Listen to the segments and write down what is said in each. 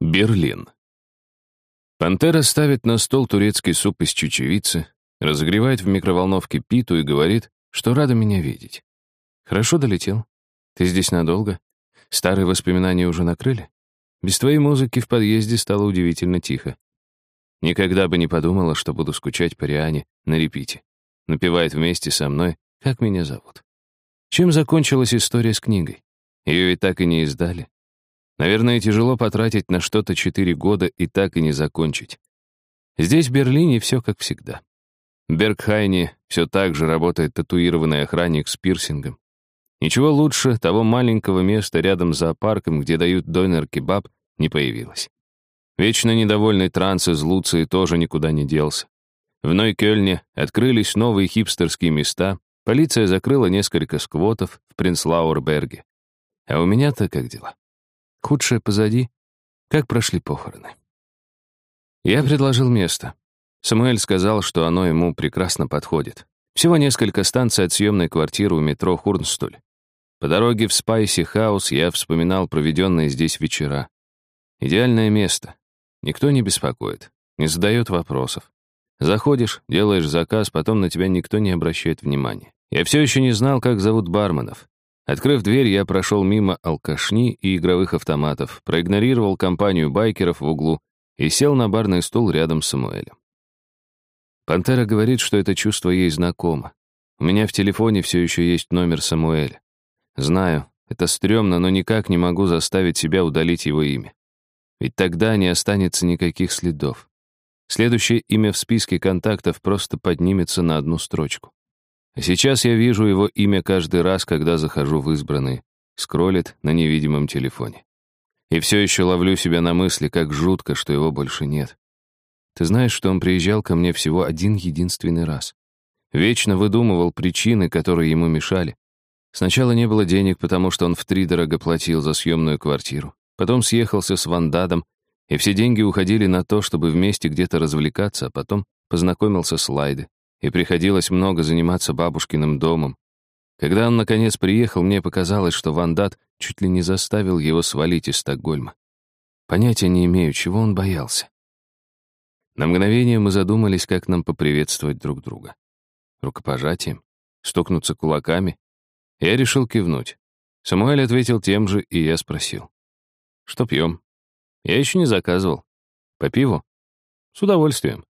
Берлин. Пантера ставит на стол турецкий суп из чечевицы, разогревает в микроволновке питу и говорит, что рада меня видеть. Хорошо долетел. Ты здесь надолго? Старые воспоминания уже накрыли? Без твоей музыки в подъезде стало удивительно тихо. Никогда бы не подумала, что буду скучать по Риане на репите. Напевает вместе со мной, как меня зовут. Чем закончилась история с книгой? Ее ведь так и не издали. Наверное, тяжело потратить на что-то четыре года и так и не закончить. Здесь, в Берлине, все как всегда. В Бергхайне все так же работает татуированный охранник с пирсингом. Ничего лучше того маленького места рядом с зоопарком, где дают дойнер-кебаб, не появилось. Вечно недовольный транс из Луции тоже никуда не делся. В Нойкёльне открылись новые хипстерские места, полиция закрыла несколько сквотов в Принцлауэрберге. А у меня-то как дела? Худшее позади. Как прошли похороны? Я предложил место. Самуэль сказал, что оно ему прекрасно подходит. Всего несколько станций от съемной квартиры у метро Хурнстуль. По дороге в Спайси Хаус я вспоминал проведенные здесь вечера. Идеальное место. Никто не беспокоит, не задает вопросов. Заходишь, делаешь заказ, потом на тебя никто не обращает внимания. Я все еще не знал, как зовут барменов. Открыв дверь, я прошел мимо алкашни и игровых автоматов, проигнорировал компанию байкеров в углу и сел на барный стул рядом с Самуэлем. Пантера говорит, что это чувство ей знакомо. У меня в телефоне все еще есть номер Самуэля. Знаю, это стрёмно, но никак не могу заставить себя удалить его имя. Ведь тогда не останется никаких следов. Следующее имя в списке контактов просто поднимется на одну строчку. Сейчас я вижу его имя каждый раз, когда захожу в избранные. Скроллит на невидимом телефоне. И все еще ловлю себя на мысли, как жутко, что его больше нет. Ты знаешь, что он приезжал ко мне всего один единственный раз. Вечно выдумывал причины, которые ему мешали. Сначала не было денег, потому что он втридорого платил за съемную квартиру. Потом съехался с Вандадом, и все деньги уходили на то, чтобы вместе где-то развлекаться, а потом познакомился с Лайды и приходилось много заниматься бабушкиным домом. Когда он, наконец, приехал, мне показалось, что Вандат чуть ли не заставил его свалить из Стокгольма. Понятия не имею, чего он боялся. На мгновение мы задумались, как нам поприветствовать друг друга. Рукопожатием? Стукнуться кулаками? Я решил кивнуть. Самуэль ответил тем же, и я спросил. «Что пьем?» «Я еще не заказывал. По пиву?» «С удовольствием».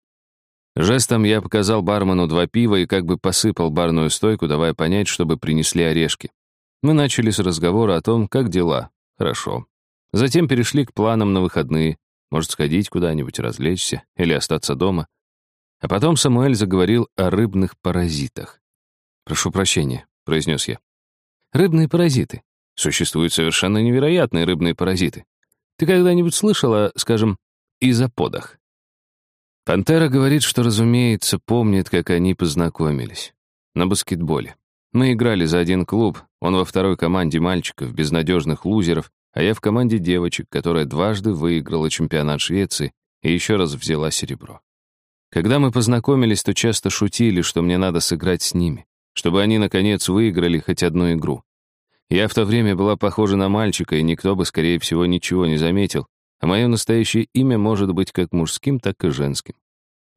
Жестом я показал бармену два пива и как бы посыпал барную стойку, давая понять, чтобы принесли орешки. Мы начали с разговора о том, как дела. Хорошо. Затем перешли к планам на выходные. Может, сходить куда-нибудь, развлечься или остаться дома. А потом Самуэль заговорил о рыбных паразитах. «Прошу прощения», — произнес я. «Рыбные паразиты. Существуют совершенно невероятные рыбные паразиты. Ты когда-нибудь слышала, скажем, изоподах?» Пантера говорит, что, разумеется, помнит, как они познакомились. На баскетболе. Мы играли за один клуб, он во второй команде мальчиков, безнадежных лузеров, а я в команде девочек, которая дважды выиграла чемпионат Швеции и еще раз взяла серебро. Когда мы познакомились, то часто шутили, что мне надо сыграть с ними, чтобы они, наконец, выиграли хоть одну игру. Я в то время была похожа на мальчика, и никто бы, скорее всего, ничего не заметил, а мое настоящее имя может быть как мужским, так и женским.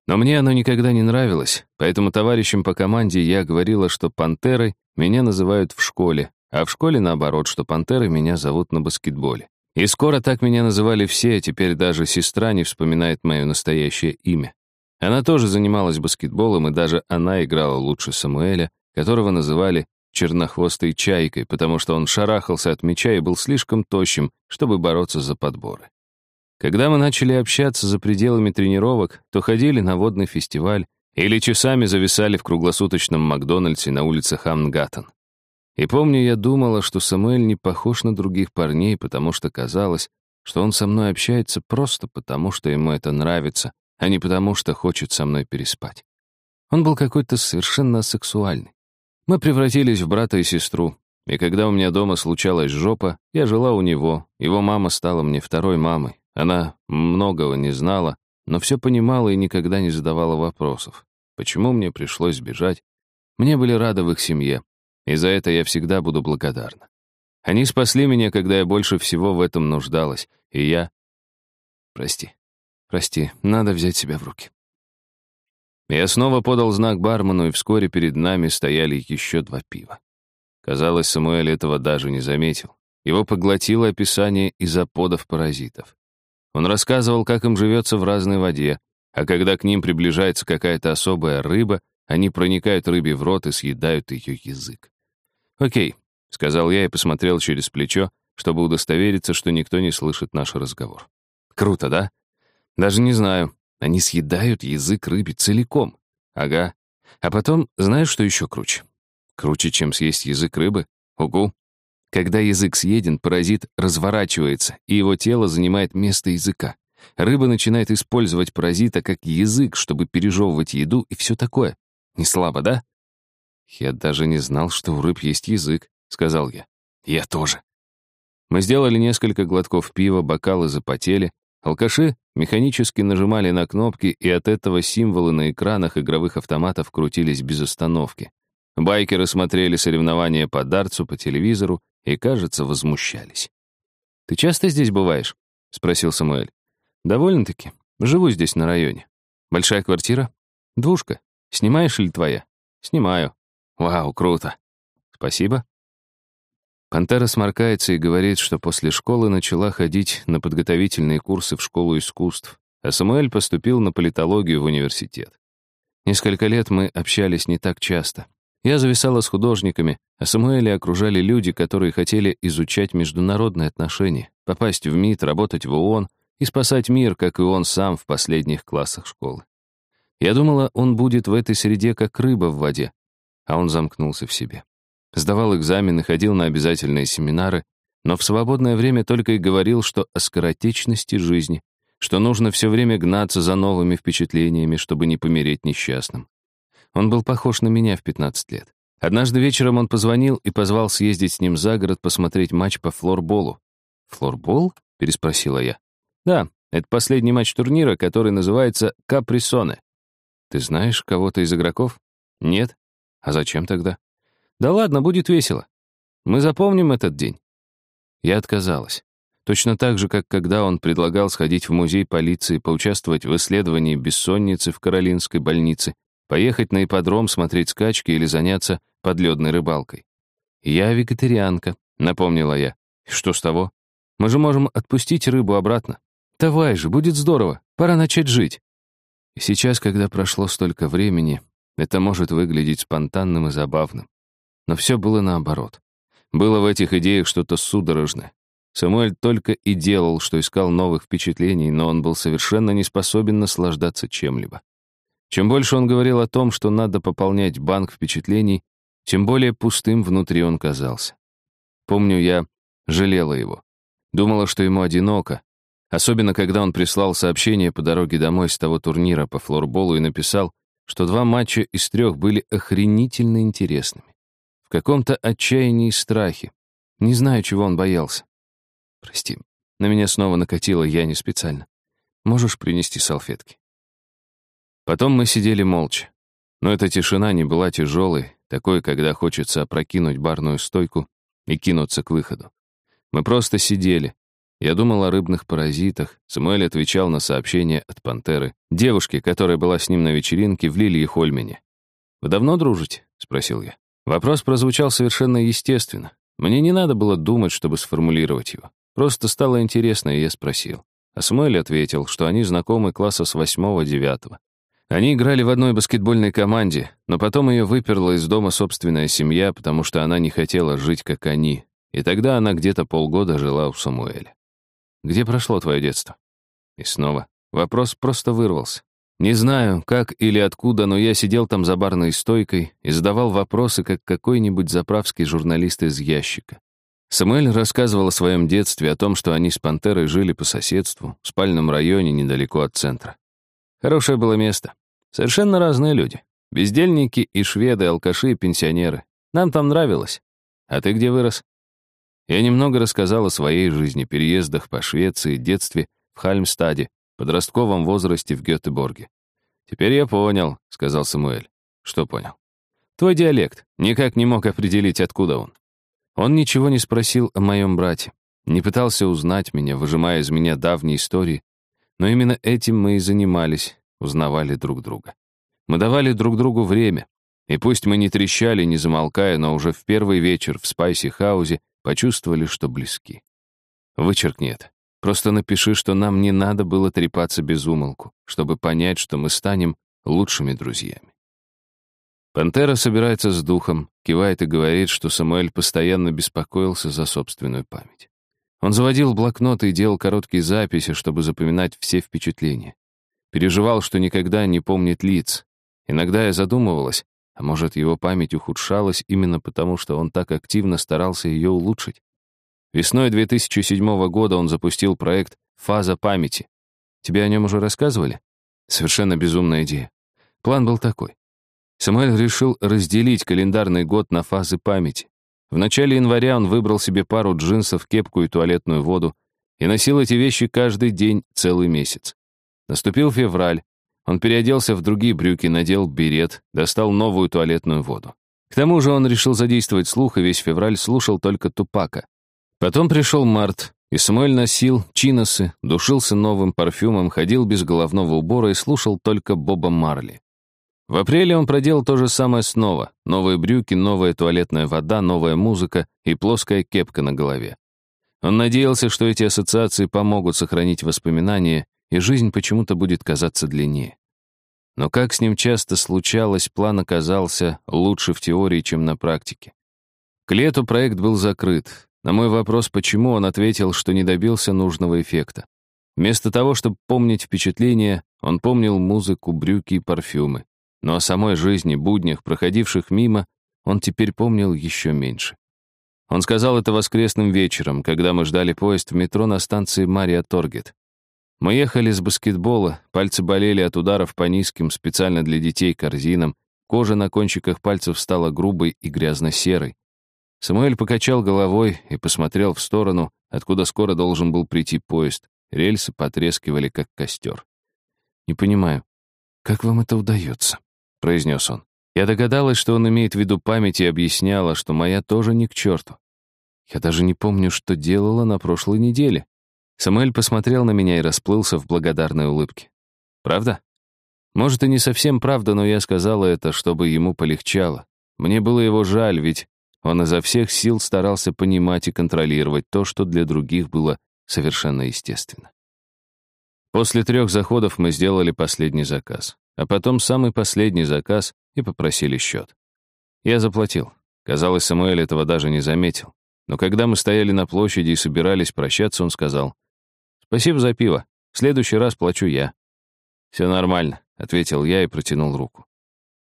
Но мне оно никогда не нравилось, поэтому товарищам по команде я говорила, что пантерой меня называют в школе, а в школе наоборот, что пантерой меня зовут на баскетболе. И скоро так меня называли все, а теперь даже сестра не вспоминает мое настоящее имя. Она тоже занималась баскетболом, и даже она играла лучше Самуэля, которого называли чернохвостой чайкой, потому что он шарахался от мяча и был слишком тощим, чтобы бороться за подборы. Когда мы начали общаться за пределами тренировок, то ходили на водный фестиваль или часами зависали в круглосуточном Макдональдсе на улице Хамнгаттен. И помню, я думала, что Самуэль не похож на других парней, потому что казалось, что он со мной общается просто потому, что ему это нравится, а не потому, что хочет со мной переспать. Он был какой-то совершенно сексуальный. Мы превратились в брата и сестру, и когда у меня дома случалась жопа, я жила у него, его мама стала мне второй мамой, она многого не знала, но все понимала и никогда не задавала вопросов. Почему мне пришлось бежать? Мне были рады в их семье, и за это я всегда буду благодарна. Они спасли меня, когда я больше всего в этом нуждалась, и я... Прости. Прости, надо взять себя в руки. Я снова подал знак бармену, и вскоре перед нами стояли еще два пива. Казалось, Самуэль этого даже не заметил. Его поглотило описание изоподов паразитов. Он рассказывал, как им живется в разной воде, а когда к ним приближается какая-то особая рыба, они проникают рыбе в рот и съедают ее язык. «Окей», — сказал я и посмотрел через плечо, чтобы удостовериться, что никто не слышит наш разговор. «Круто, да? Даже не знаю. Они съедают язык рыбе целиком. Ага. А потом, знаешь, что еще круче? Круче, чем съесть язык рыбы? Угу. Когда язык съеден, паразит разворачивается, и его тело занимает место языка. Рыба начинает использовать паразита как язык, чтобы пережевывать еду и все такое. Не слабо, да? Я даже не знал, что у рыб есть язык, сказал я. Я тоже. Мы сделали несколько глотков пива, бокалы запотели. Алкаши механически нажимали на кнопки, и от этого символы на экранах игровых автоматов крутились без остановки. Байкеры смотрели соревнования по дартсу по телевизору и, кажется, возмущались. «Ты часто здесь бываешь?» — спросил Самуэль. «Довольно-таки. Живу здесь на районе. Большая квартира? Двушка. Снимаешь или твоя?» «Снимаю. Вау, круто. Спасибо». Пантера сморкается и говорит, что после школы начала ходить на подготовительные курсы в школу искусств, а Самуэль поступил на политологию в университет. Несколько лет мы общались не так часто. Я зависала с художниками, а Самуэля окружали люди, которые хотели изучать международные отношения, попасть в МИД, работать в ООН и спасать мир, как и он сам в последних классах школы. Я думала, он будет в этой среде как рыба в воде, а он замкнулся в себе. Сдавал экзамены, ходил на обязательные семинары, но в свободное время только и говорил, что о скоротечности жизни, что нужно все время гнаться за новыми впечатлениями, чтобы не помереть несчастным. Он был похож на меня в 15 лет. Однажды вечером он позвонил и позвал съездить с ним за город посмотреть матч по флорболу. «Флорбол?» — переспросила я. «Да, это последний матч турнира, который называется Каприсоне. Ты знаешь кого-то из игроков? Нет? А зачем тогда? Да ладно, будет весело. Мы запомним этот день. Я отказалась. Точно так же, как когда он предлагал сходить в музей полиции, поучаствовать в исследовании бессонницы в Каролинской больнице, поехать на ипподром смотреть скачки или заняться подледной рыбалкой. «Я вегетарианка», — напомнила я. «Что с того? Мы же можем отпустить рыбу обратно. Давай же, будет здорово, пора начать жить». И сейчас, когда прошло столько времени, это может выглядеть спонтанным и забавным. Но все было наоборот. Было в этих идеях что-то судорожное. Самуэль только и делал, что искал новых впечатлений, но он был совершенно не способен наслаждаться чем-либо. Чем больше он говорил о том, что надо пополнять банк впечатлений, тем более пустым внутри он казался. Помню, я жалела его. Думала, что ему одиноко, особенно когда он прислал сообщение по дороге домой с того турнира по флорболу и написал, что два матча из трех были охренительно интересными. В каком-то отчаянии и страхе. Не знаю, чего он боялся. Прости, на меня снова накатило, я не специально. Можешь принести салфетки? Потом мы сидели молча. Но эта тишина не была тяжелой, такой, когда хочется опрокинуть барную стойку и кинуться к выходу. Мы просто сидели. Я думал о рыбных паразитах. Самуэль отвечал на сообщение от пантеры, девушки, которая была с ним на вечеринке в Лилии Хольмене. «Вы давно дружите?» — спросил я. Вопрос прозвучал совершенно естественно. Мне не надо было думать, чтобы сформулировать его. Просто стало интересно, и я спросил. А Самуэль ответил, что они знакомы класса с восьмого-девятого. Они играли в одной баскетбольной команде, но потом ее выперла из дома собственная семья, потому что она не хотела жить, как они. И тогда она где-то полгода жила у Самуэля. «Где прошло твое детство?» И снова. Вопрос просто вырвался. Не знаю, как или откуда, но я сидел там за барной стойкой и задавал вопросы, как какой-нибудь заправский журналист из ящика. Самуэль рассказывал о своем детстве, о том, что они с Пантерой жили по соседству, в спальном районе недалеко от центра. Хорошее было место. Совершенно разные люди. Бездельники и шведы, алкаши и пенсионеры. Нам там нравилось. А ты где вырос? Я немного рассказал о своей жизни, переездах по Швеции, детстве в Хальмстаде, подростковом возрасте в Гетеборге. «Теперь я понял», — сказал Самуэль. «Что понял?» «Твой диалект. Никак не мог определить, откуда он». Он ничего не спросил о моем брате, не пытался узнать меня, выжимая из меня давние истории, Но именно этим мы и занимались, узнавали друг друга. Мы давали друг другу время, и пусть мы не трещали, не замолкая, но уже в первый вечер в Спайси-хаузе почувствовали, что близки. Вычеркни это. Просто напиши, что нам не надо было трепаться без умолку, чтобы понять, что мы станем лучшими друзьями. Пантера собирается с духом, кивает и говорит, что Самуэль постоянно беспокоился за собственную память. Он заводил блокноты и делал короткие записи, чтобы запоминать все впечатления. Переживал, что никогда не помнит лиц. Иногда я задумывалась, а может, его память ухудшалась именно потому, что он так активно старался ее улучшить. Весной 2007 года он запустил проект «Фаза памяти». Тебе о нем уже рассказывали? Совершенно безумная идея. План был такой. Самуэль решил разделить календарный год на фазы памяти. В начале января он выбрал себе пару джинсов, кепку и туалетную воду и носил эти вещи каждый день целый месяц. Наступил февраль. Он переоделся в другие брюки, надел берет, достал новую туалетную воду. К тому же он решил задействовать слух и весь февраль слушал только Тупака. Потом пришел март, и Самуэль носил чиносы, душился новым парфюмом, ходил без головного убора и слушал только Боба Марли. В апреле он проделал то же самое снова. Новые брюки, новая туалетная вода, новая музыка и плоская кепка на голове. Он надеялся, что эти ассоциации помогут сохранить воспоминания, и жизнь почему-то будет казаться длиннее. Но как с ним часто случалось, план оказался лучше в теории, чем на практике. К лету проект был закрыт, на мой вопрос, почему, он ответил, что не добился нужного эффекта. Вместо того, чтобы помнить впечатления, он помнил музыку, брюки и парфюмы. Но о самой жизни, буднях, проходивших мимо, он теперь помнил еще меньше. Он сказал это воскресным вечером, когда мы ждали поезд в метро на станции Мария Торгет. Мы ехали с баскетбола, пальцы болели от ударов по низким, специально для детей, корзинам, кожа на кончиках пальцев стала грубой и грязно-серой. Самуэль покачал головой и посмотрел в сторону, откуда скоро должен был прийти поезд. Рельсы потрескивали, как костер. «Не понимаю, как вам это удается?» — произнес он. Я догадалась, что он имеет в виду память и объясняла, что моя тоже не к черту. Я даже не помню, что делала на прошлой неделе. Самуэль посмотрел на меня и расплылся в благодарной улыбке. «Правда?» Может, и не совсем правда, но я сказала это, чтобы ему полегчало. Мне было его жаль, ведь он изо всех сил старался понимать и контролировать то, что для других было совершенно естественно. После трех заходов мы сделали последний заказ, а потом самый последний заказ и попросили счет. Я заплатил. Казалось, Самуэль этого даже не заметил. Но когда мы стояли на площади и собирались прощаться, он сказал, «Спасибо за пиво. В следующий раз плачу я». «Все нормально», — ответил я и протянул руку.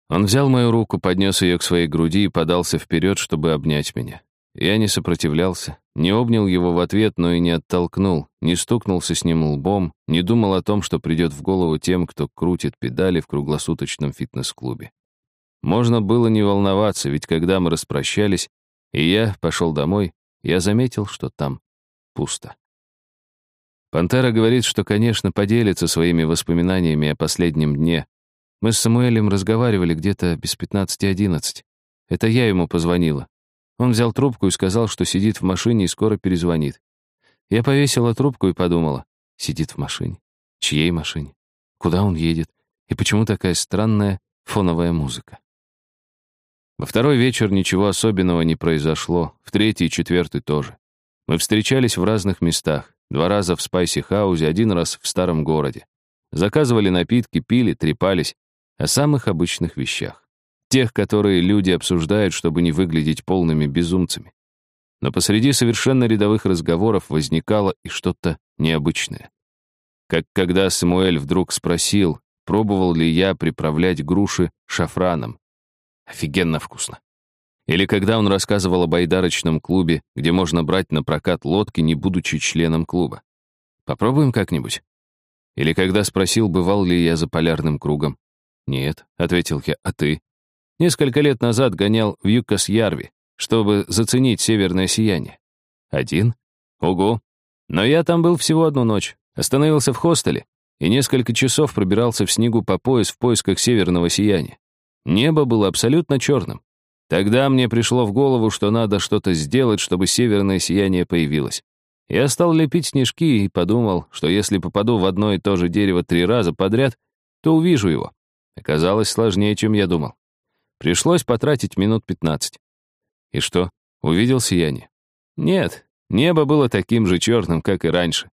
Он взял мою руку, поднес ее к своей груди и подался вперед, чтобы обнять меня. Я не сопротивлялся, не обнял его в ответ, но и не оттолкнул, не стукнулся с ним лбом, не думал о том, что придет в голову тем, кто крутит педали в круглосуточном фитнес-клубе. Можно было не волноваться, ведь когда мы распрощались, и я пошел домой, я заметил, что там пусто. Пантера говорит, что, конечно, поделится своими воспоминаниями о последнем дне, мы с Самуэлем разговаривали где-то без 15-11. Это я ему позвонила. Он взял трубку и сказал, что сидит в машине и скоро перезвонит. Я повесила трубку и подумала, сидит в машине. Чьей машине? Куда он едет? И почему такая странная фоновая музыка? Во второй вечер ничего особенного не произошло, в третий и четвертый тоже. Мы встречались в разных местах, два раза в Спайси-хаузе, один раз в старом городе. Заказывали напитки, пили, трепались, о самых обычных вещах. Тех, которые люди обсуждают, чтобы не выглядеть полными безумцами. Но посреди совершенно рядовых разговоров возникало и что-то необычное. Как когда Самуэль вдруг спросил, пробовал ли я приправлять груши шафраном. Офигенно вкусно. Или когда он рассказывал о байдарочном клубе, где можно брать на прокат лодки, не будучи членом клуба. Попробуем как-нибудь? Или когда спросил, бывал ли я за полярным кругом. «Нет», — ответил я, — «а ты?» Несколько лет назад гонял в Юкас-Ярви, чтобы заценить северное сияние. Один? Ого! Но я там был всего одну ночь. Остановился в хостеле и несколько часов пробирался в снегу по пояс в поисках северного сияния. Небо было абсолютно черным. Тогда мне пришло в голову, что надо что-то сделать, чтобы северное сияние появилось. Я стал лепить снежки и подумал, что если попаду в одно и то же дерево три раза подряд, то увижу его. Оказалось сложнее, чем я думал. Пришлось потратить минут пятнадцать. И что, увидел сияние? Нет, небо было таким же черным, как и раньше.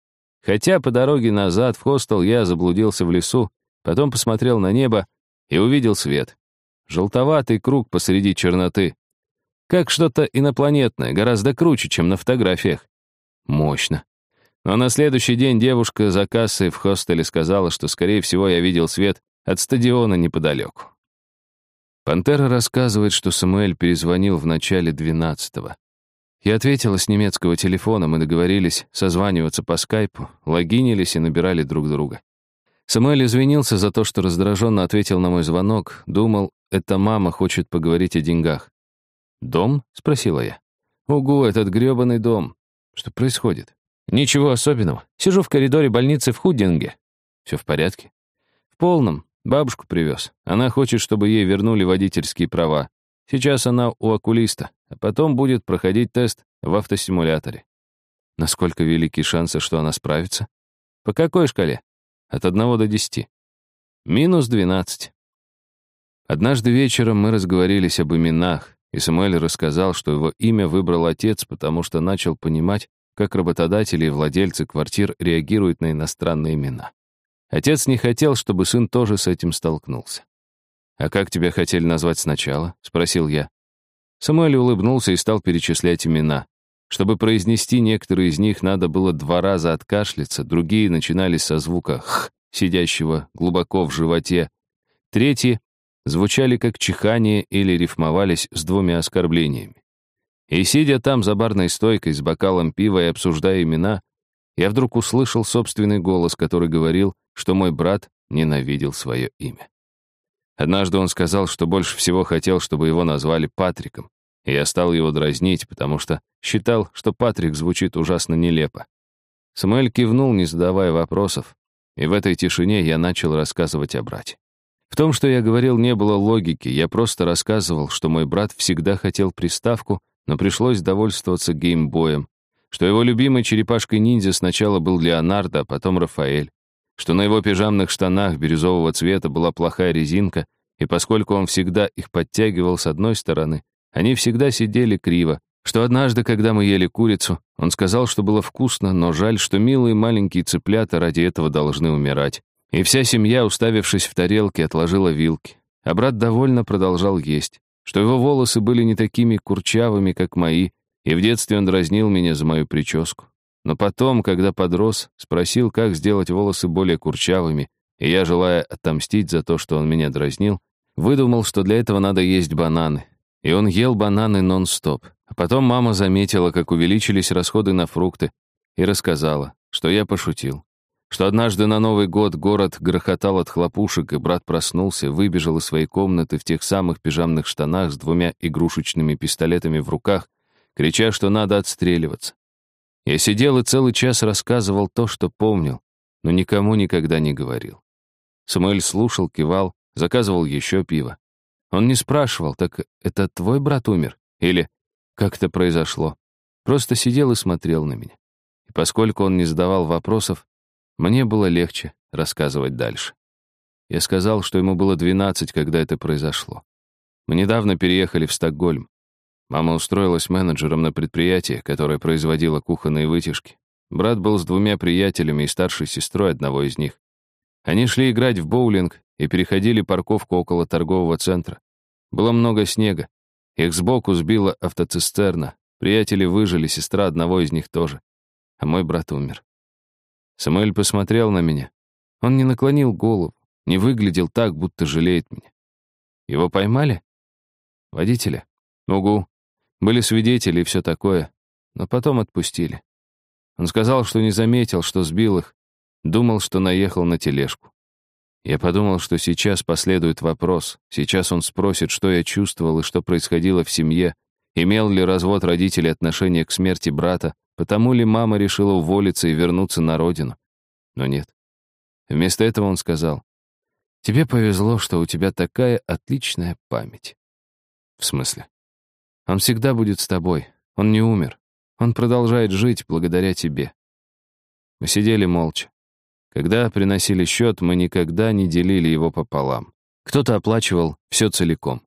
Хотя по дороге назад в хостел я заблудился в лесу, потом посмотрел на небо и увидел свет. Желтоватый круг посреди черноты. Как что-то инопланетное, гораздо круче, чем на фотографиях. Мощно. Но на следующий день девушка за кассой в хостеле сказала, что, скорее всего, я видел свет от стадиона неподалеку. Пантера рассказывает, что Самуэль перезвонил в начале двенадцатого. Я ответила с немецкого телефона, мы договорились созваниваться по скайпу, логинились и набирали друг друга. Самуэль извинился за то, что раздраженно ответил на мой звонок, думал, эта мама хочет поговорить о деньгах. «Дом?» — спросила я. «Угу, этот грёбаный дом. Что происходит?» «Ничего особенного. Сижу в коридоре больницы в Худинге. Все в порядке?» «В полном. Бабушку привез. Она хочет, чтобы ей вернули водительские права. Сейчас она у окулиста, а потом будет проходить тест в автосимуляторе. Насколько велики шансы, что она справится? По какой шкале? От 1 до 10. Минус 12. Однажды вечером мы разговорились об именах, и Самуэль рассказал, что его имя выбрал отец, потому что начал понимать, как работодатели и владельцы квартир реагируют на иностранные имена. Отец не хотел, чтобы сын тоже с этим столкнулся. «А как тебя хотели назвать сначала?» — спросил я. Самуэль улыбнулся и стал перечислять имена. Чтобы произнести некоторые из них, надо было два раза откашляться, другие начинались со звука «х», сидящего глубоко в животе. Третьи звучали как чихание или рифмовались с двумя оскорблениями. И сидя там за барной стойкой с бокалом пива и обсуждая имена, я вдруг услышал собственный голос, который говорил, что мой брат ненавидел свое имя. Однажды он сказал, что больше всего хотел, чтобы его назвали Патриком, и я стал его дразнить, потому что считал, что Патрик звучит ужасно нелепо. Самуэль кивнул, не задавая вопросов, и в этой тишине я начал рассказывать о брате. В том, что я говорил, не было логики, я просто рассказывал, что мой брат всегда хотел приставку, но пришлось довольствоваться геймбоем, что его любимой черепашкой-ниндзя сначала был Леонардо, а потом Рафаэль, что на его пижамных штанах бирюзового цвета была плохая резинка, и поскольку он всегда их подтягивал с одной стороны, они всегда сидели криво, что однажды, когда мы ели курицу, он сказал, что было вкусно, но жаль, что милые маленькие цыплята ради этого должны умирать. И вся семья, уставившись в тарелки, отложила вилки. А брат довольно продолжал есть, что его волосы были не такими курчавыми, как мои, и в детстве он дразнил меня за мою прическу. Но потом, когда подрос, спросил, как сделать волосы более курчавыми, и я, желая отомстить за то, что он меня дразнил, выдумал, что для этого надо есть бананы. И он ел бананы нон-стоп. А потом мама заметила, как увеличились расходы на фрукты, и рассказала, что я пошутил. Что однажды на Новый год город грохотал от хлопушек, и брат проснулся, выбежал из своей комнаты в тех самых пижамных штанах с двумя игрушечными пистолетами в руках, крича, что надо отстреливаться. Я сидел и целый час рассказывал то, что помнил, но никому никогда не говорил. Самуэль слушал, кивал, заказывал еще пиво. Он не спрашивал, так это твой брат умер? Или как это произошло? Просто сидел и смотрел на меня. И поскольку он не задавал вопросов, мне было легче рассказывать дальше. Я сказал, что ему было 12, когда это произошло. Мы недавно переехали в Стокгольм. Мама устроилась менеджером на предприятии, которое производило кухонные вытяжки. Брат был с двумя приятелями и старшей сестрой одного из них. Они шли играть в боулинг и переходили парковку около торгового центра. Было много снега. Их сбоку сбила автоцистерна. Приятели выжили, сестра одного из них тоже. А мой брат умер. Самуэль посмотрел на меня. Он не наклонил голову, не выглядел так, будто жалеет меня. Его поймали? Водителя? Угу. Были свидетели и все такое, но потом отпустили. Он сказал, что не заметил, что сбил их, думал, что наехал на тележку. Я подумал, что сейчас последует вопрос, сейчас он спросит, что я чувствовал и что происходило в семье, имел ли развод родителей отношение к смерти брата, потому ли мама решила уволиться и вернуться на родину. Но нет. Вместо этого он сказал, «Тебе повезло, что у тебя такая отличная память». В смысле? Он всегда будет с тобой. Он не умер. Он продолжает жить благодаря тебе. Мы сидели молча. Когда приносили счет, мы никогда не делили его пополам. Кто-то оплачивал все целиком.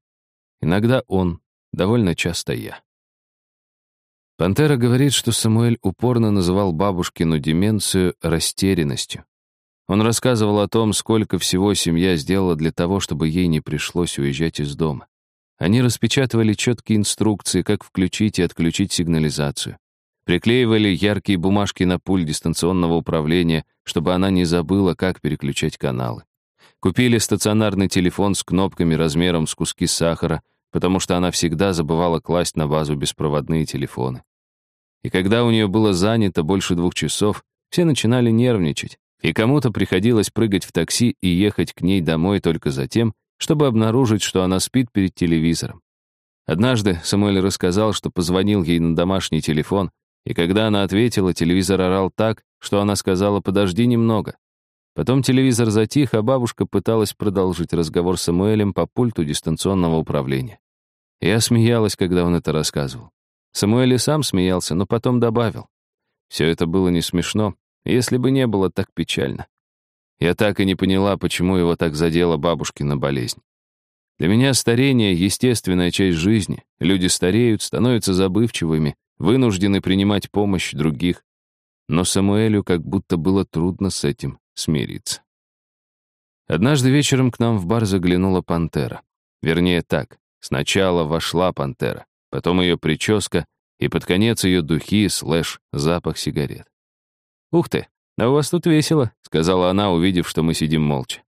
Иногда он, довольно часто я. Пантера говорит, что Самуэль упорно называл бабушкину деменцию растерянностью. Он рассказывал о том, сколько всего семья сделала для того, чтобы ей не пришлось уезжать из дома. Они распечатывали четкие инструкции, как включить и отключить сигнализацию. Приклеивали яркие бумажки на пульт дистанционного управления, чтобы она не забыла, как переключать каналы. Купили стационарный телефон с кнопками размером с куски сахара, потому что она всегда забывала класть на базу беспроводные телефоны. И когда у нее было занято больше двух часов, все начинали нервничать, и кому-то приходилось прыгать в такси и ехать к ней домой только за тем, чтобы обнаружить, что она спит перед телевизором. Однажды Самуэль рассказал, что позвонил ей на домашний телефон, и когда она ответила, телевизор орал так, что она сказала «подожди немного». Потом телевизор затих, а бабушка пыталась продолжить разговор с Самуэлем по пульту дистанционного управления. Я смеялась, когда он это рассказывал. Самуэль и сам смеялся, но потом добавил. Все это было не смешно, если бы не было так печально. Я так и не поняла, почему его так задела бабушкина болезнь. Для меня старение — естественная часть жизни. Люди стареют, становятся забывчивыми, вынуждены принимать помощь других. Но Самуэлю как будто было трудно с этим смириться. Однажды вечером к нам в бар заглянула пантера. Вернее так, сначала вошла пантера, потом ее прическа и под конец ее духи слэш запах сигарет. «Ух ты, а у вас тут весело», — сказала она, увидев, что мы сидим молча.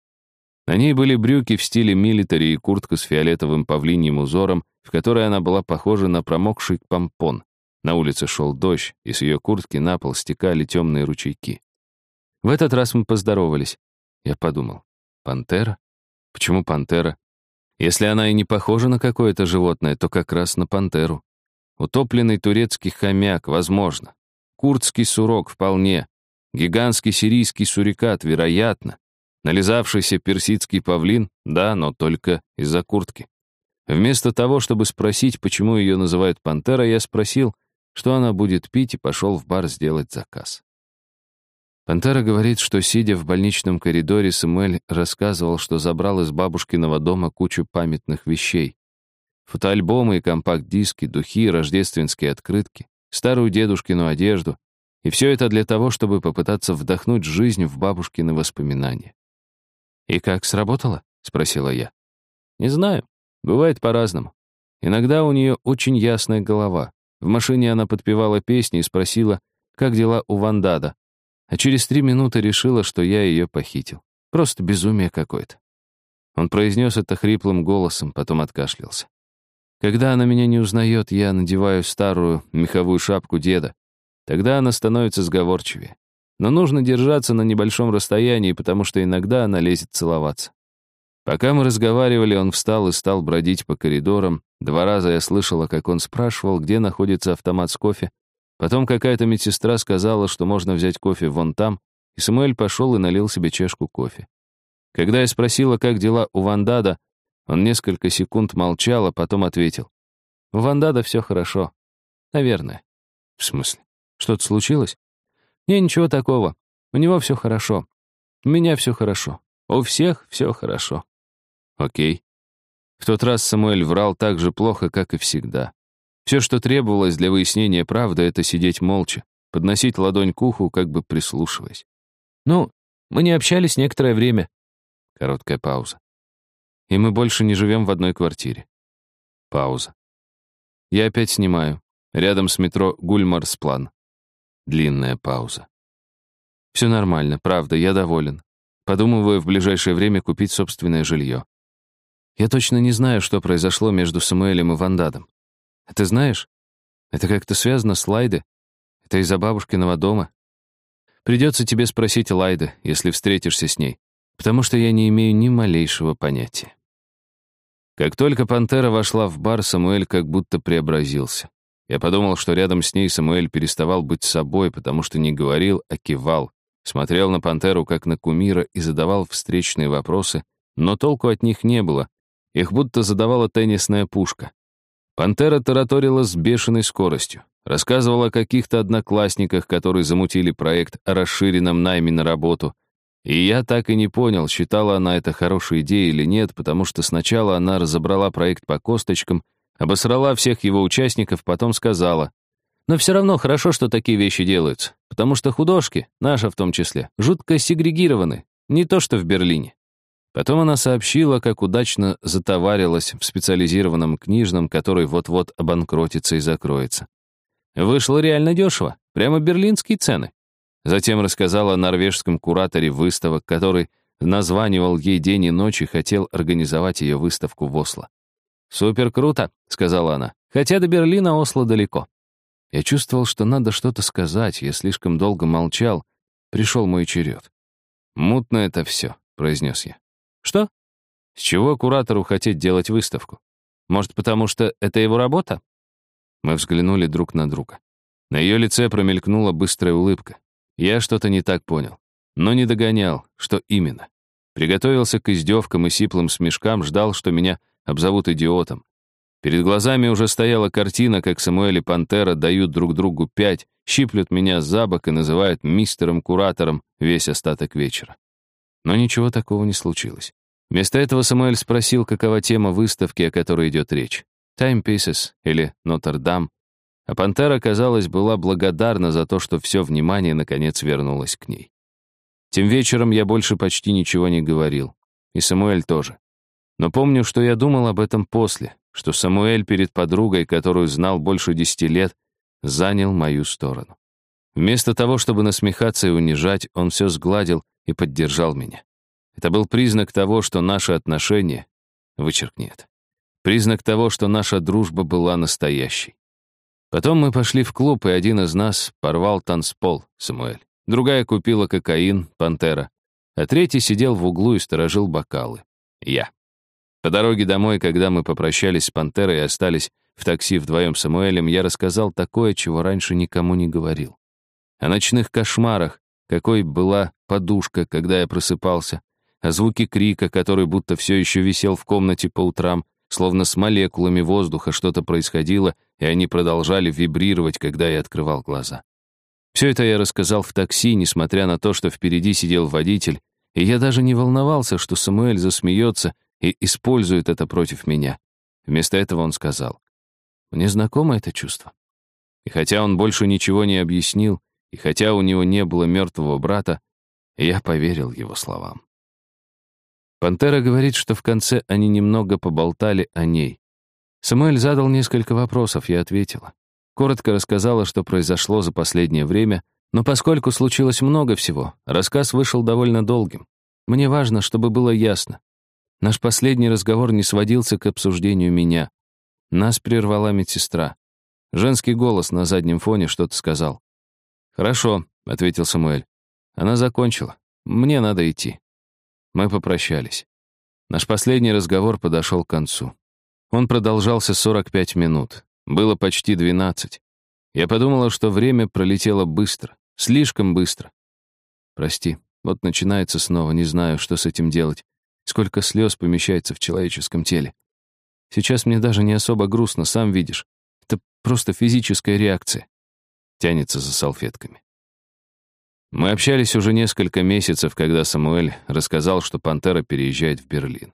На ней были брюки в стиле милитари и куртка с фиолетовым павлиньим узором, в которой она была похожа на промокший помпон. На улице шел дождь, и с ее куртки на пол стекали темные ручейки. В этот раз мы поздоровались. Я подумал, пантера? Почему пантера? Если она и не похожа на какое-то животное, то как раз на пантеру. Утопленный турецкий хомяк, возможно. Курдский сурок, вполне. Гигантский сирийский сурикат, вероятно. Нализавшийся персидский павлин, да, но только из-за куртки. Вместо того, чтобы спросить, почему ее называют пантера, я спросил, что она будет пить, и пошел в бар сделать заказ. Пантера говорит, что, сидя в больничном коридоре, Самуэль рассказывал, что забрал из бабушкиного дома кучу памятных вещей. Фотоальбомы и компакт-диски, духи, рождественские открытки, старую дедушкину одежду. И все это для того, чтобы попытаться вдохнуть жизнь в бабушкины воспоминания. «И как, сработало?» — спросила я. «Не знаю. Бывает по-разному. Иногда у нее очень ясная голова. В машине она подпевала песни и спросила, как дела у Вандада, а через три минуты решила, что я ее похитил. Просто безумие какое-то. Он произнес это хриплым голосом, потом откашлялся. Когда она меня не узнает, я надеваю старую меховую шапку деда. Тогда она становится сговорчивее. Но нужно держаться на небольшом расстоянии, потому что иногда она лезет целоваться. Пока мы разговаривали, он встал и стал бродить по коридорам. Два раза я слышала, как он спрашивал, где находится автомат с кофе, Потом какая-то медсестра сказала, что можно взять кофе вон там, и Самуэль пошел и налил себе чашку кофе. Когда я спросила, как дела у Вандада, он несколько секунд молчал, а потом ответил. «У Вандада все хорошо. Наверное». «В смысле? Что-то случилось?» «Не, ничего такого. У него все хорошо. У меня все хорошо. У всех все хорошо». «Окей». В тот раз Самуэль врал так же плохо, как и всегда. Все, что требовалось для выяснения правды, это сидеть молча, подносить ладонь к уху, как бы прислушиваясь. «Ну, мы не общались некоторое время». Короткая пауза. «И мы больше не живем в одной квартире». Пауза. Я опять снимаю. Рядом с метро Гульмарсплан. Длинная пауза. Все нормально, правда, я доволен. Подумываю в ближайшее время купить собственное жилье. Я точно не знаю, что произошло между Самуэлем и Вандадом. Ты знаешь, это как-то связано с Лайды. Это из-за бабушкиного дома. Придется тебе спросить Лайды, если встретишься с ней, потому что я не имею ни малейшего понятия. Как только пантера вошла в бар, Самуэль как будто преобразился. Я подумал, что рядом с ней Самуэль переставал быть собой, потому что не говорил, а кивал, смотрел на пантеру как на кумира и задавал встречные вопросы, но толку от них не было. Их будто задавала теннисная пушка. Пантера тараторила с бешеной скоростью. Рассказывал о каких-то одноклассниках, которые замутили проект о расширенном найме на работу. И я так и не понял, считала она это хорошей идеей или нет, потому что сначала она разобрала проект по косточкам, обосрала всех его участников, потом сказала, но все равно хорошо, что такие вещи делаются, потому что художки, наша в том числе, жутко сегрегированы, не то что в Берлине. Потом она сообщила, как удачно затоварилась в специализированном книжном, который вот-вот обанкротится и закроется. Вышло реально дешево, прямо берлинские цены. Затем рассказала о норвежском кураторе выставок, который названивал ей день и ночь и хотел организовать ее выставку в Осло. «Супер круто», — сказала она, «хотя до Берлина Осло далеко». Я чувствовал, что надо что-то сказать, я слишком долго молчал. Пришел мой черед. «Мутно это все», — произнес я. «Что? С чего куратору хотеть делать выставку? Может, потому что это его работа?» Мы взглянули друг на друга. На ее лице промелькнула быстрая улыбка. Я что-то не так понял, но не догонял, что именно. Приготовился к издевкам и сиплым смешкам, ждал, что меня обзовут идиотом. Перед глазами уже стояла картина, как Самуэль и Пантера дают друг другу пять, щиплют меня за бок и называют мистером-куратором весь остаток вечера. Но ничего такого не случилось. Вместо этого Самуэль спросил, какова тема выставки, о которой идет речь. Timepieces или Нотр-Дам. А Пантера, казалось, была благодарна за то, что все внимание наконец вернулось к ней. Тем вечером я больше почти ничего не говорил. И Самуэль тоже. Но помню, что я думал об этом после, что Самуэль перед подругой, которую знал больше десяти лет, занял мою сторону. Вместо того, чтобы насмехаться и унижать, он все сгладил и поддержал меня. Это был признак того, что наши отношения... Вычеркни это. Признак того, что наша дружба была настоящей. Потом мы пошли в клуб, и один из нас порвал танцпол, Самуэль. Другая купила кокаин, пантера. А третий сидел в углу и сторожил бокалы. Я. По дороге домой, когда мы попрощались с пантерой и остались в такси вдвоем с Самуэлем, я рассказал такое, чего раньше никому не говорил. О ночных кошмарах, какой была подушка, когда я просыпался, о звуке крика, который будто все еще висел в комнате по утрам, Словно с молекулами воздуха что-то происходило, и они продолжали вибрировать, когда я открывал глаза. Все это я рассказал в такси, несмотря на то, что впереди сидел водитель, и я даже не волновался, что Самуэль засмеется и использует это против меня. Вместо этого он сказал, «Мне знакомо это чувство». И хотя он больше ничего не объяснил, и хотя у него не было мертвого брата, я поверил его словам. Пантера говорит, что в конце они немного поболтали о ней. Самуэль задал несколько вопросов, я ответила. Коротко рассказала, что произошло за последнее время, но поскольку случилось много всего, рассказ вышел довольно долгим. Мне важно, чтобы было ясно. Наш последний разговор не сводился к обсуждению меня. Нас прервала медсестра. Женский голос на заднем фоне что-то сказал. «Хорошо», — ответил Самуэль. «Она закончила. Мне надо идти». Мы попрощались. Наш последний разговор подошел к концу. Он продолжался 45 минут. Было почти 12. Я подумала, что время пролетело быстро, слишком быстро. Прости, вот начинается снова, не знаю, что с этим делать. Сколько слез помещается в человеческом теле. Сейчас мне даже не особо грустно, сам видишь. Это просто физическая реакция. Тянется за салфетками. Мы общались уже несколько месяцев, когда Самуэль рассказал, что «Пантера» переезжает в Берлин.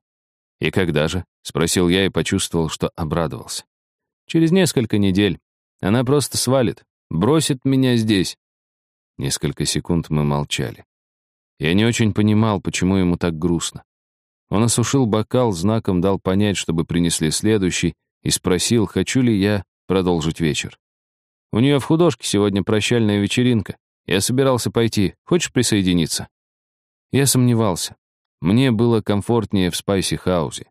«И когда же?» — спросил я и почувствовал, что обрадовался. «Через несколько недель. Она просто свалит, бросит меня здесь». Несколько секунд мы молчали. Я не очень понимал, почему ему так грустно. Он осушил бокал, знаком дал понять, чтобы принесли следующий, и спросил, хочу ли я продолжить вечер. «У нее в художке сегодня прощальная вечеринка. Я собирался пойти. Хочешь присоединиться?» Я сомневался. Мне было комфортнее в Spicy House 'е.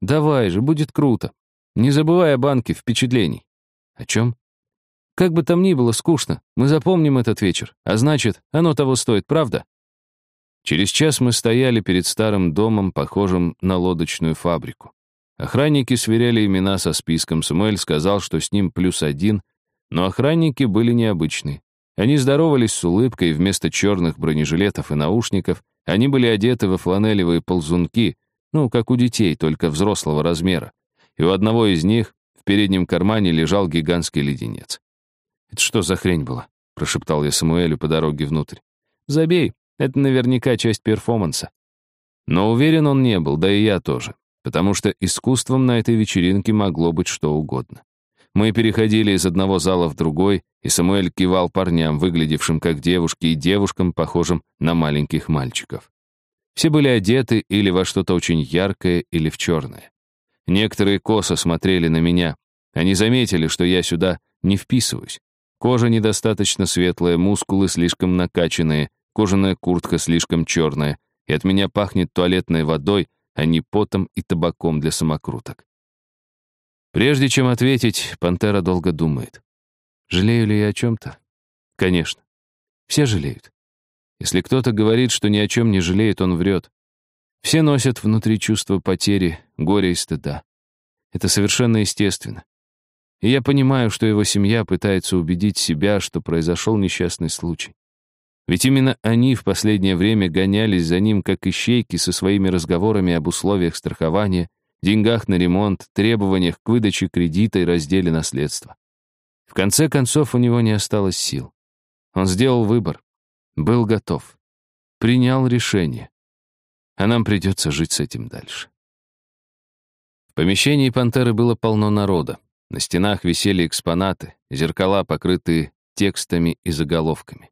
«Давай же, будет круто. Не забывай о банке впечатлений». «О чем?» «Как бы там ни было скучно, мы запомним этот вечер, а значит, оно того стоит, правда?» Через час мы стояли перед старым домом, похожим на лодочную фабрику. Охранники сверяли имена со списком. Самуэль сказал, что с ним плюс один, но охранники были необычные. Они здоровались с улыбкой, вместо черных бронежилетов и наушников они были одеты во фланелевые ползунки, ну, как у детей, только взрослого размера. И у одного из них в переднем кармане лежал гигантский леденец. «Это что за хрень была?» — прошептал я Самуэлю по дороге внутрь. «Забей, это наверняка часть перформанса». Но уверен он не был, да и я тоже, потому что искусством на этой вечеринке могло быть что угодно. Мы переходили из одного зала в другой, и Самуэль кивал парням, выглядевшим как девушки, и девушкам, похожим на маленьких мальчиков. Все были одеты или во что-то очень яркое, или в черное. Некоторые косо смотрели на меня. Они заметили, что я сюда не вписываюсь. Кожа недостаточно светлая, мускулы слишком накачанные, кожаная куртка слишком черная, и от меня пахнет туалетной водой, а не потом и табаком для самокруток. Прежде чем ответить, пантера долго думает. Жалею ли я о чем-то? Конечно. Все жалеют. Если кто-то говорит, что ни о чем не жалеет, он врет. Все носят внутри чувство потери, горя и стыда. Это совершенно естественно. И я понимаю, что его семья пытается убедить себя, что произошел несчастный случай. Ведь именно они в последнее время гонялись за ним, как ищейки, со своими разговорами об условиях страхования, деньгах на ремонт, требованиях к выдаче кредита и разделе наследства. В конце концов, у него не осталось сил. Он сделал выбор, был готов, принял решение. А нам придется жить с этим дальше. В помещении «Пантеры» было полно народа. На стенах висели экспонаты, зеркала, покрытые текстами и заголовками.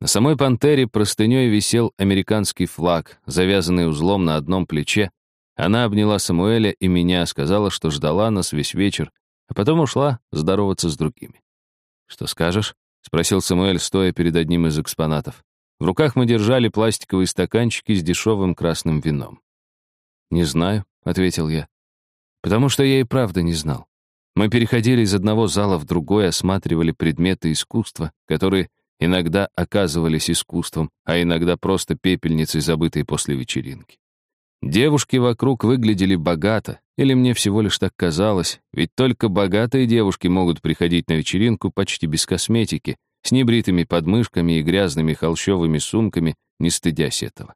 На самой пантере простыней висел американский флаг, завязанный узлом на одном плече. Она обняла Самуэля и меня, сказала, что ждала нас весь вечер, а потом ушла здороваться с другими. «Что скажешь?» — спросил Самуэль, стоя перед одним из экспонатов. В руках мы держали пластиковые стаканчики с дешевым красным вином. «Не знаю», — ответил я. «Потому что я и правда не знал. Мы переходили из одного зала в другой, осматривали предметы искусства, которые иногда оказывались искусством, а иногда просто пепельницей, забытой после вечеринки. Девушки вокруг выглядели богато, или мне всего лишь так казалось, ведь только богатые девушки могут приходить на вечеринку почти без косметики, с небритыми подмышками и грязными холщовыми сумками, не стыдясь этого.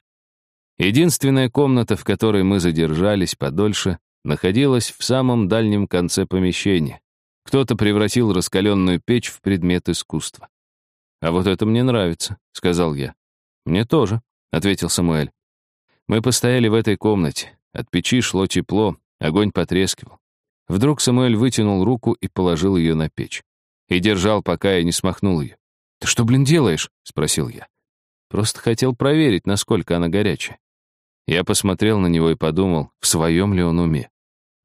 Единственная комната, в которой мы задержались подольше, находилась в самом дальнем конце помещения. Кто-то превратил раскаленную печь в предмет искусства. «А вот это мне нравится», — сказал я. «Мне тоже», — ответил Самуэль. Мы постояли в этой комнате. От печи шло тепло, огонь потрескивал. Вдруг Самуэль вытянул руку и положил ее на печь. И держал, пока я не смахнул ее. «Ты что, блин, делаешь?» — спросил я. Просто хотел проверить, насколько она горячая. Я посмотрел на него и подумал, в своем ли он уме.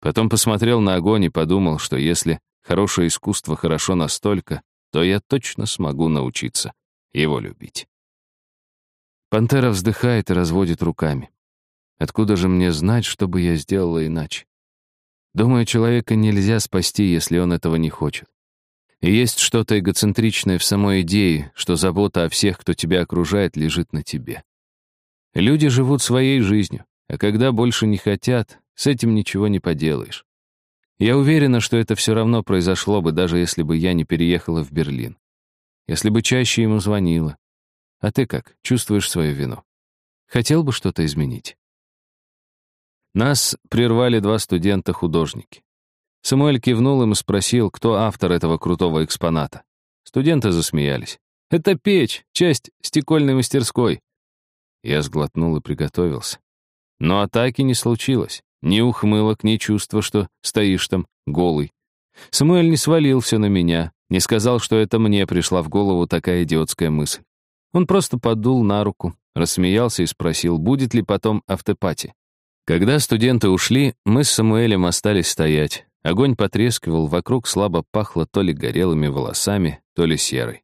Потом посмотрел на огонь и подумал, что если хорошее искусство хорошо настолько, то я точно смогу научиться его любить. Пантера вздыхает и разводит руками. Откуда же мне знать, что бы я сделала иначе? Думаю, человека нельзя спасти, если он этого не хочет. И есть что-то эгоцентричное в самой идее, что забота о всех, кто тебя окружает, лежит на тебе. Люди живут своей жизнью, а когда больше не хотят, с этим ничего не поделаешь. Я уверена, что это все равно произошло бы, даже если бы я не переехала в Берлин. Если бы чаще ему звонила. А ты как, чувствуешь свою вину? Хотел бы что-то изменить? Нас прервали два студента-художники. Самуэль кивнул им и спросил, кто автор этого крутого экспоната. Студенты засмеялись. «Это печь, часть стекольной мастерской». Я сглотнул и приготовился. Но атаки не случилось. Ни ухмылок, ни чувства, что стоишь там голый. Самуэль не свалил все на меня, не сказал, что это мне пришла в голову такая идиотская мысль. Он просто подул на руку, рассмеялся и спросил, будет ли потом автопати. Когда студенты ушли, мы с Самуэлем остались стоять. Огонь потрескивал, вокруг слабо пахло то ли горелыми волосами, то ли серой.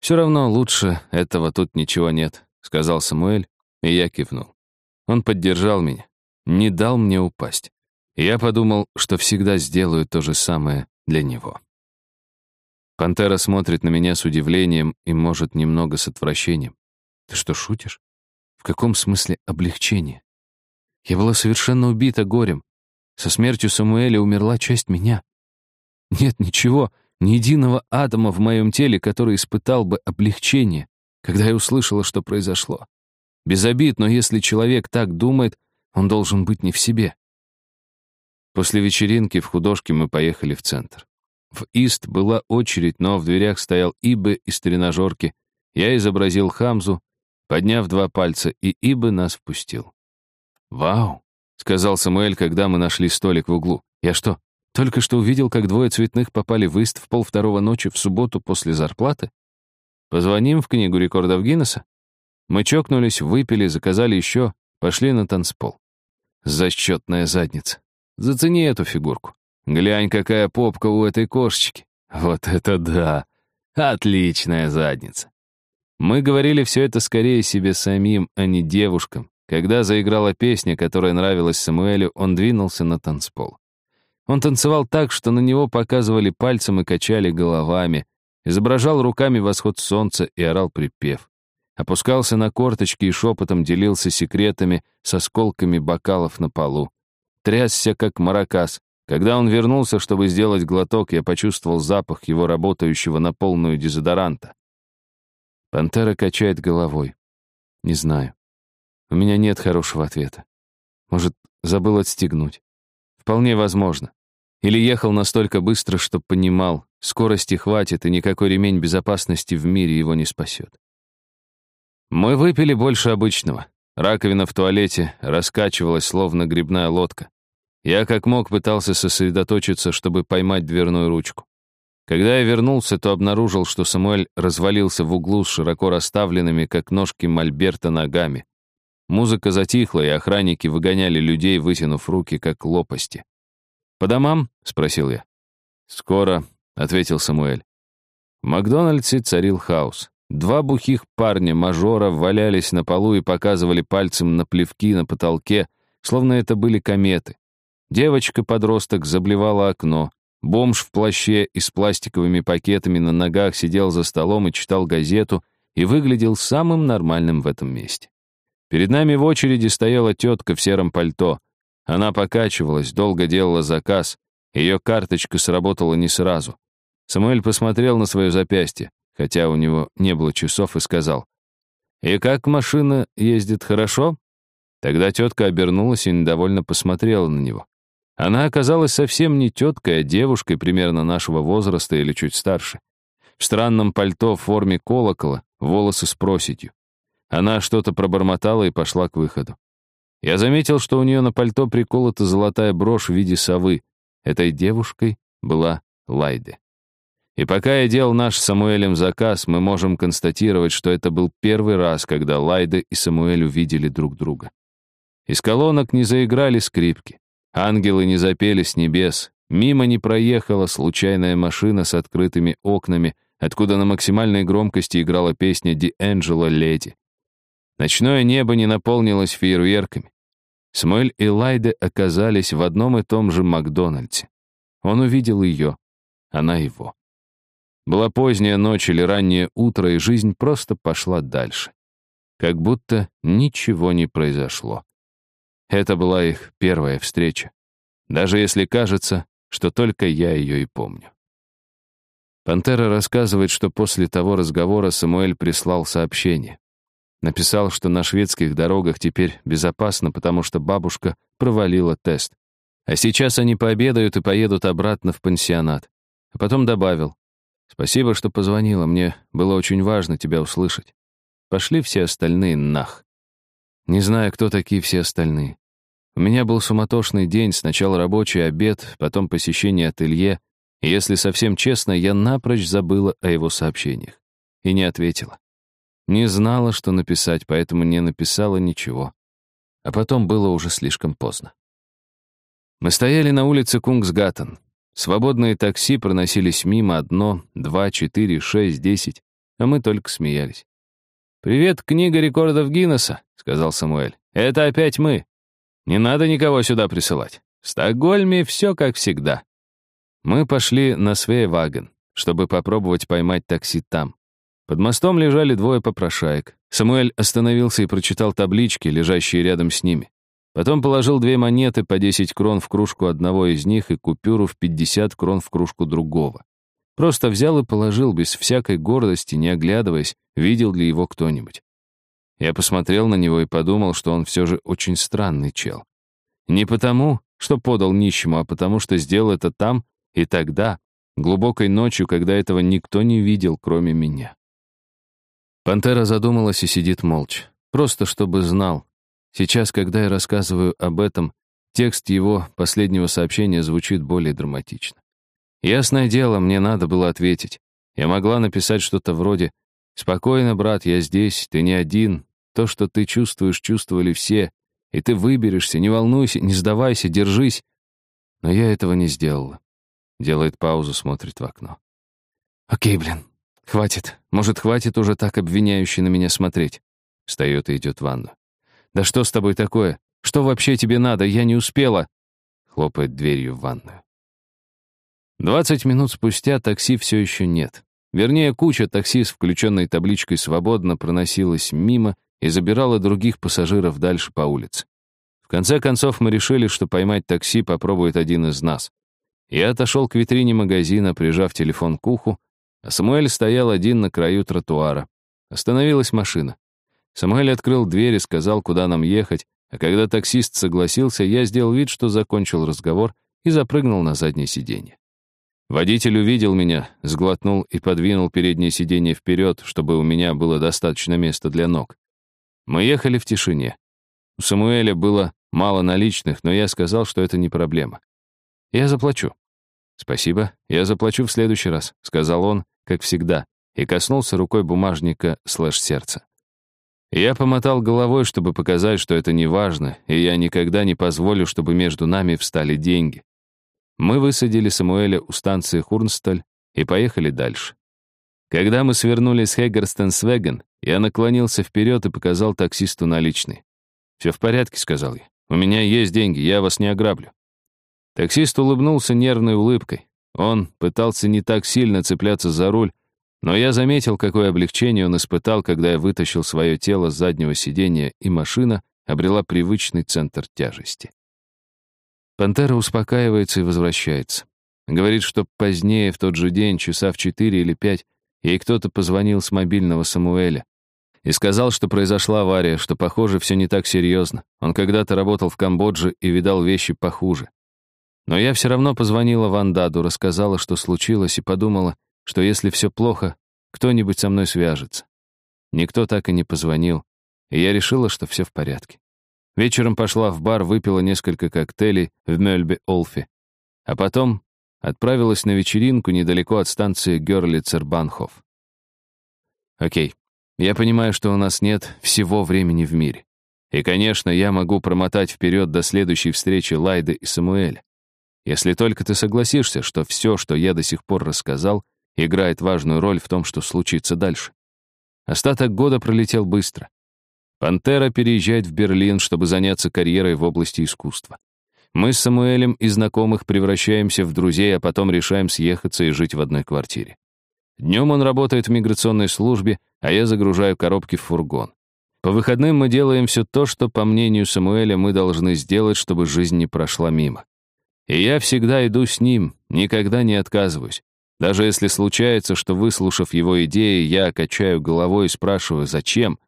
«Все равно лучше этого тут ничего нет», — сказал Самуэль, и я кивнул. Он поддержал меня не дал мне упасть. Я подумал, что всегда сделаю то же самое для него. Пантера смотрит на меня с удивлением и, может, немного с отвращением. Ты что, шутишь? В каком смысле облегчение? Я была совершенно убита горем. Со смертью Самуэля умерла часть меня. Нет ничего, ни единого атома в моем теле, который испытал бы облегчение, когда я услышала, что произошло. Без обид, но если человек так думает, он должен быть не в себе. После вечеринки в художке мы поехали в центр. В Ист была очередь, но в дверях стоял Ибе из тренажерки. Я изобразил Хамзу, подняв два пальца, и Ибе нас впустил. «Вау!» — сказал Самуэль, когда мы нашли столик в углу. «Я что, только что увидел, как двое цветных попали в Ист в полвторого ночи в субботу после зарплаты? Позвоним в книгу рекордов Гиннесса?» Мы чокнулись, выпили, заказали еще, пошли на танцпол. Зачетная задница. Зацени эту фигурку. Глянь, какая попка у этой кошечки. Вот это да! Отличная задница. Мы говорили все это скорее себе самим, а не девушкам. Когда заиграла песня, которая нравилась Самуэлю, он двинулся на танцпол. Он танцевал так, что на него показывали пальцем и качали головами, изображал руками восход солнца и орал припев. Опускался на корточки и шепотом делился секретами с осколками бокалов на полу. Трясся, как маракас. Когда он вернулся, чтобы сделать глоток, я почувствовал запах его работающего на полную дезодоранта. Пантера качает головой. Не знаю. У меня нет хорошего ответа. Может, забыл отстегнуть. Вполне возможно. Или ехал настолько быстро, что понимал, скорости хватит, и никакой ремень безопасности в мире его не спасет. Мы выпили больше обычного. Раковина в туалете раскачивалась, словно грибная лодка. Я как мог пытался сосредоточиться, чтобы поймать дверную ручку. Когда я вернулся, то обнаружил, что Самуэль развалился в углу с широко расставленными, как ножки мольберта, ногами. Музыка затихла, и охранники выгоняли людей, вытянув руки, как лопасти. «По домам?» — спросил я. «Скоро», — ответил Самуэль. В Макдональдсе царил хаос. Два бухих парня-мажора валялись на полу и показывали пальцем на плевки на потолке, словно это были кометы. Девочка-подросток заблевала окно. Бомж в плаще и с пластиковыми пакетами на ногах сидел за столом и читал газету и выглядел самым нормальным в этом месте. Перед нами в очереди стояла тетка в сером пальто. Она покачивалась, долго делала заказ. Ее карточка сработала не сразу. Самуэль посмотрел на свое запястье хотя у него не было часов, и сказал, «И как машина ездит хорошо?» Тогда тетка обернулась и недовольно посмотрела на него. Она оказалась совсем не теткой, а девушкой примерно нашего возраста или чуть старше. В странном пальто в форме колокола, волосы с проседью. Она что-то пробормотала и пошла к выходу. Я заметил, что у нее на пальто приколота золотая брошь в виде совы. Этой девушкой была Лайде. И пока я делал наш с Самуэлем заказ, мы можем констатировать, что это был первый раз, когда Лайда и Самуэль увидели друг друга. Из колонок не заиграли скрипки, ангелы не запели с небес, мимо не проехала случайная машина с открытыми окнами, откуда на максимальной громкости играла песня «Ди Энджело Леди». Ночное небо не наполнилось фейерверками. Самуэль и Лайда оказались в одном и том же Макдональдсе. Он увидел ее, она его. Была поздняя ночь или раннее утро, и жизнь просто пошла дальше. Как будто ничего не произошло. Это была их первая встреча. Даже если кажется, что только я ее и помню. Пантера рассказывает, что после того разговора Самуэль прислал сообщение. Написал, что на шведских дорогах теперь безопасно, потому что бабушка провалила тест. А сейчас они пообедают и поедут обратно в пансионат. А потом добавил, Спасибо, что позвонила. Мне было очень важно тебя услышать. Пошли все остальные нах. Не знаю, кто такие все остальные. У меня был суматошный день, сначала рабочий обед, потом посещение ателье, и, если совсем честно, я напрочь забыла о его сообщениях. И не ответила. Не знала, что написать, поэтому не написала ничего. А потом было уже слишком поздно. Мы стояли на улице Кунгсгаттен. Свободные такси проносились мимо одно, два, четыре, шесть, десять, а мы только смеялись. «Привет, книга рекордов Гиннесса», — сказал Самуэль. «Это опять мы. Не надо никого сюда присылать. В Стокгольме все как всегда». Мы пошли на Свейваген, чтобы попробовать поймать такси там. Под мостом лежали двое попрошаек. Самуэль остановился и прочитал таблички, лежащие рядом с ними. Потом положил две монеты по 10 крон в кружку одного из них и купюру в 50 крон в кружку другого. Просто взял и положил без всякой гордости, не оглядываясь, видел ли его кто-нибудь. Я посмотрел на него и подумал, что он все же очень странный чел. Не потому, что подал нищему, а потому, что сделал это там и тогда, глубокой ночью, когда этого никто не видел, кроме меня. Пантера задумалась и сидит молча, просто чтобы знал. Сейчас, когда я рассказываю об этом, текст его последнего сообщения звучит более драматично. Ясное дело, мне надо было ответить. Я могла написать что-то вроде «Спокойно, брат, я здесь, ты не один. То, что ты чувствуешь, чувствовали все. И ты выберешься, не волнуйся, не сдавайся, держись». Но я этого не сделала. Делает паузу, смотрит в окно. «Окей, блин, хватит. Может, хватит уже так обвиняюще на меня смотреть?» Встает и идет в ванну. «Да что с тобой такое? Что вообще тебе надо? Я не успела!» Хлопает дверью в ванную. Двадцать минут спустя такси все еще нет. Вернее, куча такси с включенной табличкой «Свободно» проносилась мимо и забирала других пассажиров дальше по улице. В конце концов, мы решили, что поймать такси попробует один из нас. Я отошел к витрине магазина, прижав телефон к уху, а Самуэль стоял один на краю тротуара. Остановилась машина. Самуэль открыл дверь и сказал, куда нам ехать, а когда таксист согласился, я сделал вид, что закончил разговор и запрыгнул на заднее сиденье. Водитель увидел меня, сглотнул и подвинул переднее сиденье вперед, чтобы у меня было достаточно места для ног. Мы ехали в тишине. У Самуэля было мало наличных, но я сказал, что это не проблема. Я заплачу. Спасибо, я заплачу в следующий раз, сказал он, как всегда, и коснулся рукой бумажника слэш-сердца. Я помотал головой, чтобы показать, что это не важно, и я никогда не позволю, чтобы между нами встали деньги. Мы высадили Самуэля у станции Хурнсталь и поехали дальше. Когда мы свернули с Хегерстенсвеген, я наклонился вперед и показал таксисту наличные. «Все в порядке», — сказал я. «У меня есть деньги, я вас не ограблю». Таксист улыбнулся нервной улыбкой. Он пытался не так сильно цепляться за руль, но я заметил, какое облегчение он испытал, когда я вытащил свое тело с заднего сиденья, и машина обрела привычный центр тяжести. Пантера успокаивается и возвращается. Говорит, что позднее, в тот же день, часа в четыре или пять, ей кто-то позвонил с мобильного Самуэля и сказал, что произошла авария, что, похоже, все не так серьезно. Он когда-то работал в Камбодже и видал вещи похуже. Но я все равно позвонила Вандаду, рассказала, что случилось, и подумала, что если все плохо, кто-нибудь со мной свяжется. Никто так и не позвонил, и я решила, что все в порядке. Вечером пошла в бар, выпила несколько коктейлей в Мельбе-Олфе, а потом отправилась на вечеринку недалеко от станции Гёрлицер-Банхоф. Окей, я понимаю, что у нас нет всего времени в мире. И, конечно, я могу промотать вперед до следующей встречи Лайды и Самуэля. Если только ты согласишься, что все, что я до сих пор рассказал, играет важную роль в том, что случится дальше. Остаток года пролетел быстро. Пантера переезжает в Берлин, чтобы заняться карьерой в области искусства. Мы с Самуэлем и знакомых превращаемся в друзей, а потом решаем съехаться и жить в одной квартире. Днем он работает в миграционной службе, а я загружаю коробки в фургон. По выходным мы делаем все то, что, по мнению Самуэля, мы должны сделать, чтобы жизнь не прошла мимо. И я всегда иду с ним, никогда не отказываюсь. Даже если случается, что, выслушав его идеи, я качаю головой и спрашиваю, зачем?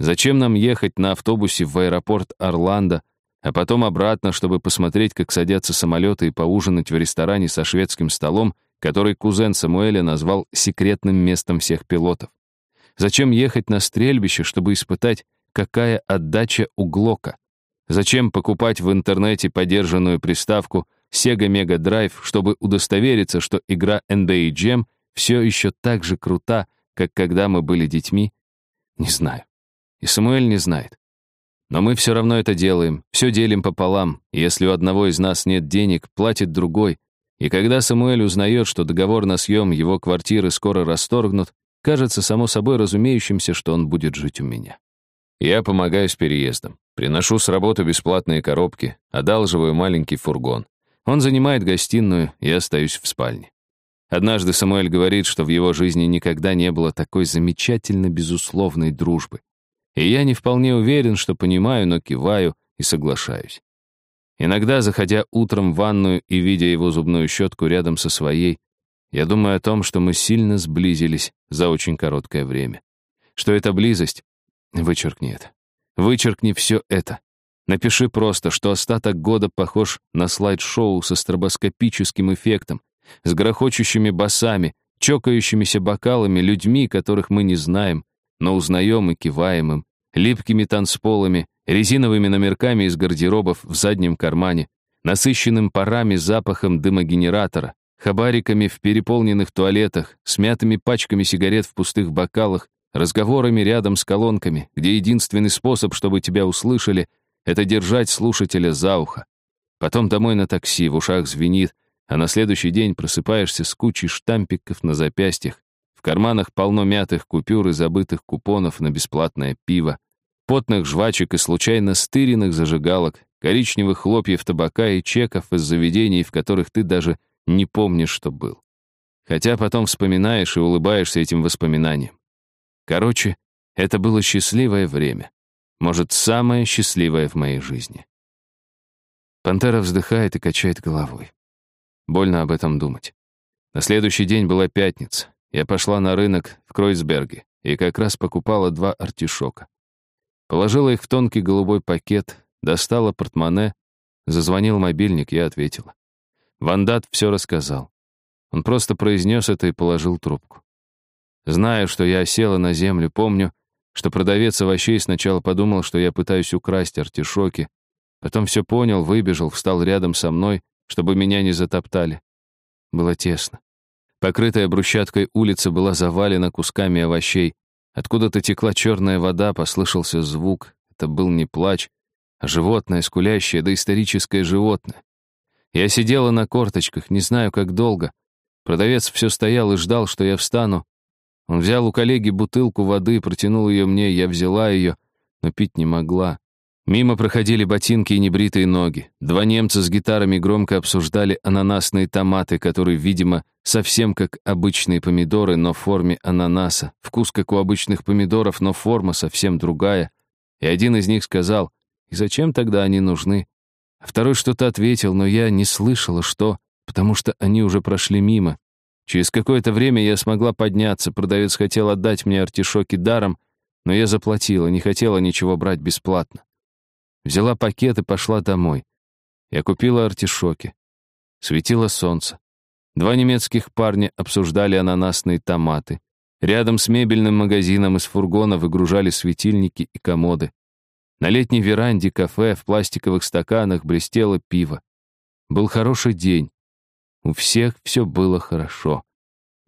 Зачем нам ехать на автобусе в аэропорт Орландо, а потом обратно, чтобы посмотреть, как садятся самолеты и поужинать в ресторане со шведским столом, который кузен Самуэля назвал секретным местом всех пилотов? Зачем ехать на стрельбище, чтобы испытать, какая отдача у Глока? Зачем покупать в интернете подержанную приставку — Sega Mega Drive, чтобы удостовериться, что игра NBA Jam все еще так же крута, как когда мы были детьми? Не знаю. И Самуэль не знает. Но мы все равно это делаем, все делим пополам, и если у одного из нас нет денег, платит другой. И когда Самуэль узнает, что договор на съем его квартиры скоро расторгнут, кажется само собой разумеющимся, что он будет жить у меня. Я помогаю с переездом, приношу с работы бесплатные коробки, одалживаю маленький фургон. Он занимает гостиную, я остаюсь в спальне. Однажды Самуэль говорит, что в его жизни никогда не было такой замечательно безусловной дружбы. И я не вполне уверен, что понимаю, но киваю и соглашаюсь. Иногда, заходя утром в ванную и видя его зубную щетку рядом со своей, я думаю о том, что мы сильно сблизились за очень короткое время. Что эта близость... Вычеркни это. Вычеркни все это. Напиши просто, что остаток года похож на слайд-шоу со стробоскопическим эффектом, с грохочущими басами, чокающимися бокалами, людьми, которых мы не знаем, но узнаем и киваем им, липкими танцполами, резиновыми номерками из гардеробов в заднем кармане, насыщенным парами запахом дымогенератора, хабариками в переполненных туалетах, смятыми пачками сигарет в пустых бокалах, разговорами рядом с колонками, где единственный способ, чтобы тебя услышали, это держать слушателя за ухо. Потом домой на такси, в ушах звенит, а на следующий день просыпаешься с кучей штампиков на запястьях, в карманах полно мятых купюр и забытых купонов на бесплатное пиво, потных жвачек и случайно стыренных зажигалок, коричневых хлопьев табака и чеков из заведений, в которых ты даже не помнишь, что был. Хотя потом вспоминаешь и улыбаешься этим воспоминаниям. Короче, это было счастливое время. Может, самое счастливое в моей жизни. Пантера вздыхает и качает головой. Больно об этом думать. На следующий день была пятница. Я пошла на рынок в Кройсберге и как раз покупала два артишока. Положила их в тонкий голубой пакет, достала портмоне, зазвонил мобильник, я ответила. Вандат все рассказал. Он просто произнес это и положил трубку. Зная, что я села на землю, помню, что продавец овощей сначала подумал, что я пытаюсь украсть артишоки, потом все понял, выбежал, встал рядом со мной, чтобы меня не затоптали. Было тесно. Покрытая брусчаткой улица была завалена кусками овощей. Откуда-то текла черная вода, послышался звук. Это был не плач, а животное, скулящее, доисторическое животное. Я сидела на корточках, не знаю, как долго. Продавец все стоял и ждал, что я встану. Он взял у коллеги бутылку воды, протянул ее мне, я взяла ее, но пить не могла. Мимо проходили ботинки и небритые ноги. Два немца с гитарами громко обсуждали ананасные томаты, которые, видимо, совсем как обычные помидоры, но в форме ананаса. Вкус как у обычных помидоров, но форма совсем другая. И один из них сказал, «И зачем тогда они нужны?» Второй что-то ответил, но я не слышала, что, потому что они уже прошли мимо. Через какое-то время я смогла подняться, продавец хотел отдать мне артишоки даром, но я заплатила, не хотела ничего брать бесплатно. Взяла пакет и пошла домой. Я купила артишоки. Светило солнце. Два немецких парня обсуждали ананасные томаты. Рядом с мебельным магазином из фургона выгружали светильники и комоды. На летней веранде кафе в пластиковых стаканах блестело пиво. Был хороший день. У всех все было хорошо.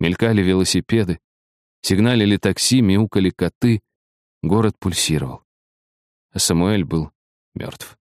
Мелькали велосипеды, сигналили такси, мяукали коты. Город пульсировал. А Самуэль был мертв.